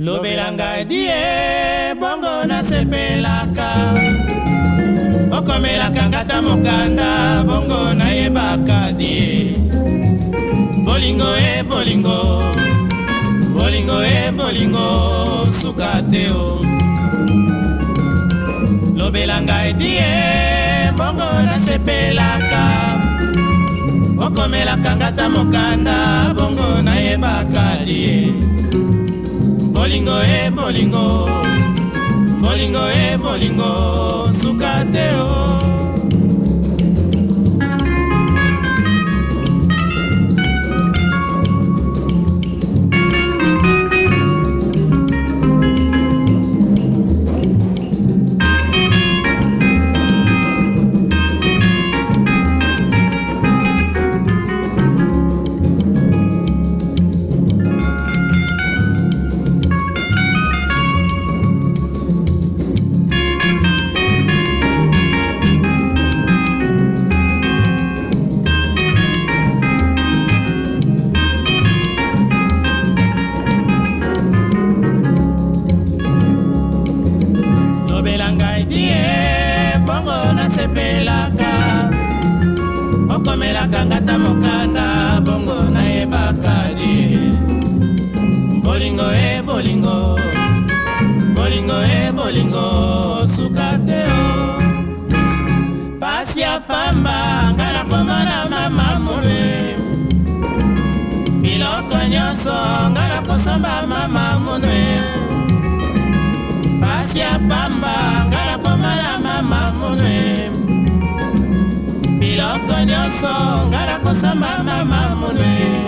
lobelanga edie bongo nasepelaka okomelaka ngata mokanda bongo nayebaka die bolingo e bolingo bolingo e bolingo suka te o lobelanga edie bongo nasepelaka okomelaka ngata mokanda bongo nayebaka die molingo e molingo molingo e molingo suka te o oh. sepelaka okomelaka ngata mokanda bongo nayebaka di bolingo e bolingo bolingo e bolingo suka te o pasi ya pamba nga nakoma na mama mole biloko nyonso nga nakosomba mama monwe pasi ya pamba nyonso ngai nakosamba mama monee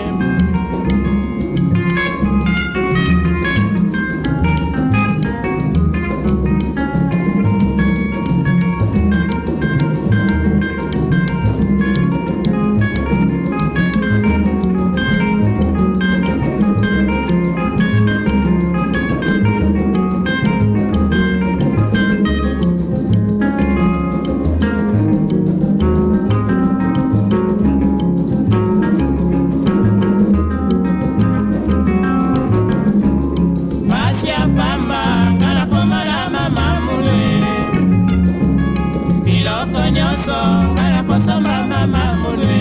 ngai nakosomba mama mone